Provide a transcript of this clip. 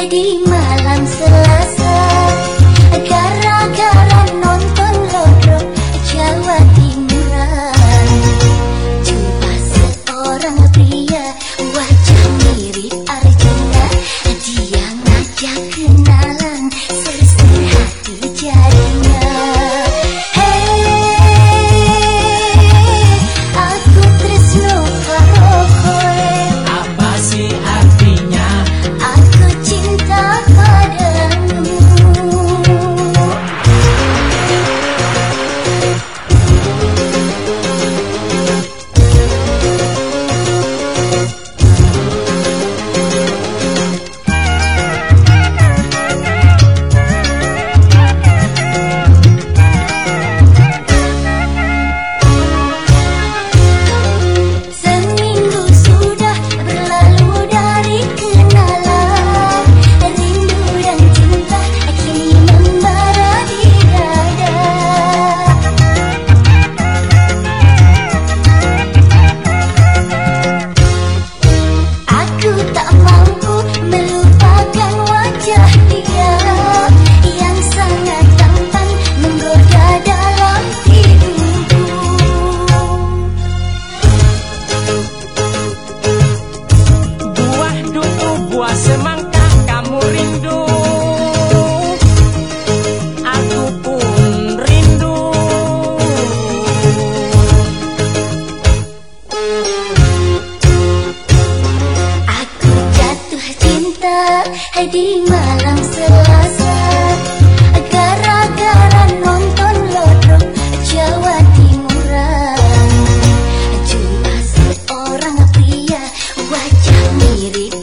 I didn't di malam selasa Gara-gara nonton lodrok Jawa Timuran Jumpa seorang pria Wajah mirip